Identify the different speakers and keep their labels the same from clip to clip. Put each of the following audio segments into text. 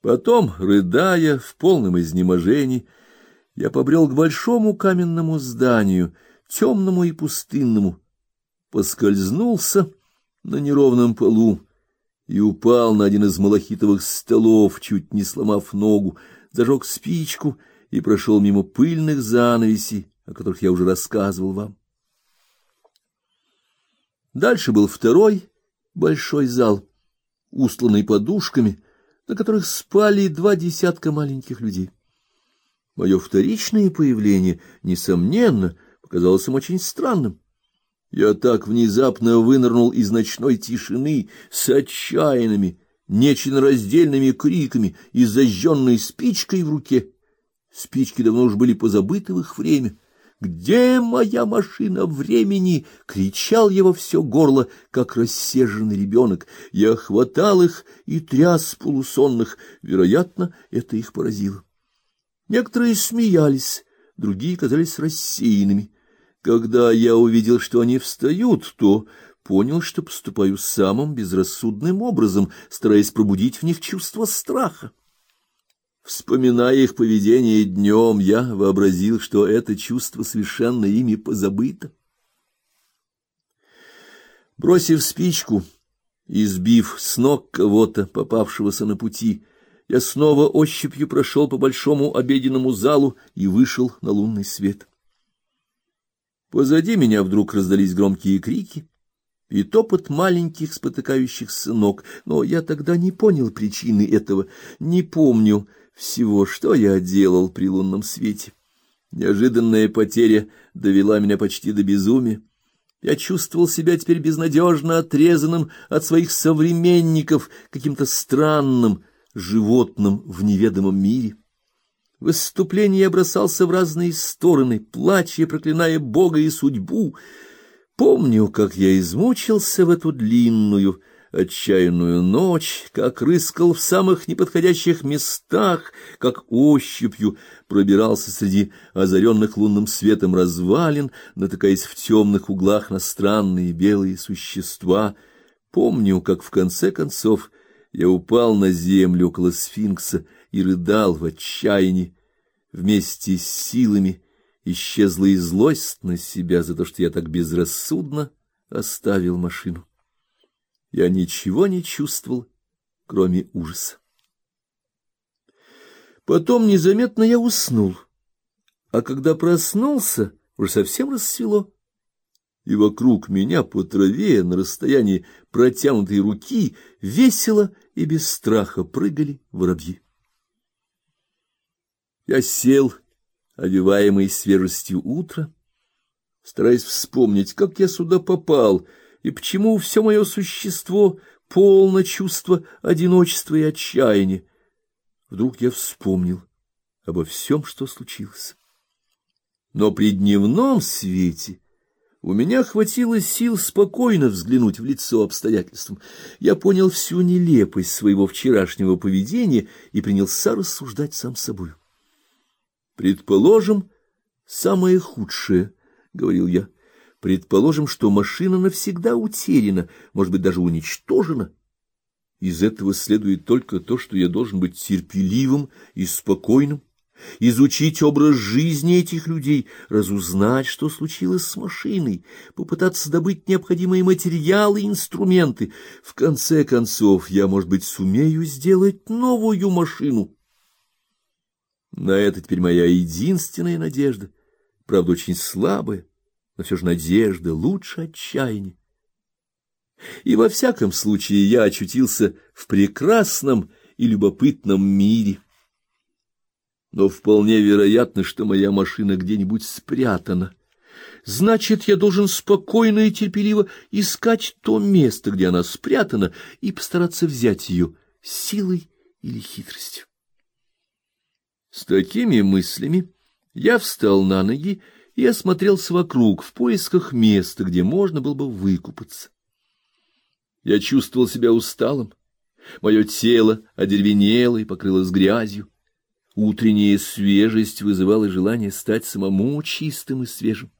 Speaker 1: Потом, рыдая в полном изнеможении, я побрел к большому каменному зданию, темному и пустынному, поскользнулся на неровном полу и упал на один из малахитовых столов, чуть не сломав ногу, зажег спичку и прошел мимо пыльных занавесей, о которых я уже рассказывал вам. Дальше был второй большой зал, устланный подушками, на которых спали два десятка маленьких людей. Мое вторичное появление, несомненно, показалось им очень странным. Я так внезапно вынырнул из ночной тишины с отчаянными, нечленораздельными криками и зажженной спичкой в руке. Спички давно уж были позабыты в их время. «Где моя машина времени?» — кричал во все горло, как рассерженный ребенок. Я хватал их и тряс полусонных. Вероятно, это их поразило. Некоторые смеялись, другие казались рассеянными. Когда я увидел, что они встают, то понял, что поступаю самым безрассудным образом, стараясь пробудить в них чувство страха. Вспоминая их поведение днем, я вообразил, что это чувство совершенно ими позабыто. Бросив спичку и сбив с ног кого-то, попавшегося на пути, я снова ощупью прошел по большому обеденному залу и вышел на лунный свет. Позади меня вдруг раздались громкие крики и топот маленьких спотыкающихся ног, но я тогда не понял причины этого, не помню, всего, что я делал при лунном свете. Неожиданная потеря довела меня почти до безумия. Я чувствовал себя теперь безнадежно отрезанным от своих современников, каким-то странным животным в неведомом мире. В выступлении я бросался в разные стороны, плача и проклиная Бога и судьбу. Помню, как я измучился в эту длинную, отчаянную ночь, как рыскал в самых неподходящих местах, как ощупью пробирался среди озаренных лунным светом развалин, натыкаясь в темных углах на странные белые существа. Помню, как в конце концов я упал на землю около сфинкса и рыдал в отчаянии. Вместе с силами исчезла и злость на себя за то, что я так безрассудно оставил машину я ничего не чувствовал, кроме ужаса. Потом незаметно я уснул, а когда проснулся, уже совсем рассвело, и вокруг меня по траве на расстоянии протянутой руки весело и без страха прыгали воробьи. Я сел, овиваемый свежестью утра, стараясь вспомнить, как я сюда попал — и почему все мое существо полно чувства одиночества и отчаяния. Вдруг я вспомнил обо всем, что случилось. Но при дневном свете у меня хватило сил спокойно взглянуть в лицо обстоятельствам. Я понял всю нелепость своего вчерашнего поведения и принялся рассуждать сам собой. Предположим, самое худшее, — говорил я, — Предположим, что машина навсегда утеряна, может быть, даже уничтожена. Из этого следует только то, что я должен быть терпеливым и спокойным, изучить образ жизни этих людей, разузнать, что случилось с машиной, попытаться добыть необходимые материалы и инструменты. В конце концов, я, может быть, сумею сделать новую машину. На это теперь моя единственная надежда, правда, очень слабая но все же надежда лучше отчаяния. И во всяком случае я очутился в прекрасном и любопытном мире. Но вполне вероятно, что моя машина где-нибудь спрятана. Значит, я должен спокойно и терпеливо искать то место, где она спрятана, и постараться взять ее силой или хитростью. С такими мыслями я встал на ноги и осмотрелся вокруг в поисках места, где можно было бы выкупаться. Я чувствовал себя усталым, мое тело одеревенело и покрылось грязью. Утренняя свежесть вызывала желание стать самому чистым и свежим.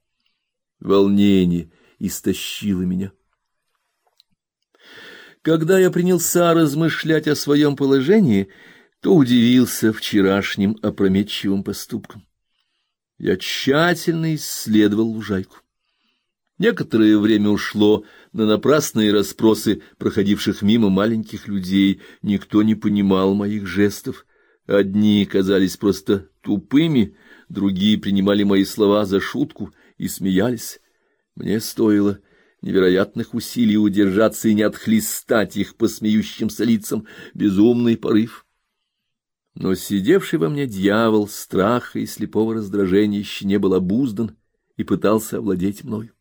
Speaker 1: Волнение истощило меня. Когда я принялся размышлять о своем положении, то удивился вчерашним опрометчивым поступкам. Я тщательно исследовал лужайку. Некоторое время ушло на напрасные расспросы проходивших мимо маленьких людей. Никто не понимал моих жестов. Одни казались просто тупыми, другие принимали мои слова за шутку и смеялись. Мне стоило невероятных усилий удержаться и не отхлестать их по смеющимся лицам безумный порыв. Но сидевший во мне дьявол страха и слепого раздражения еще не был обуздан и пытался овладеть мною.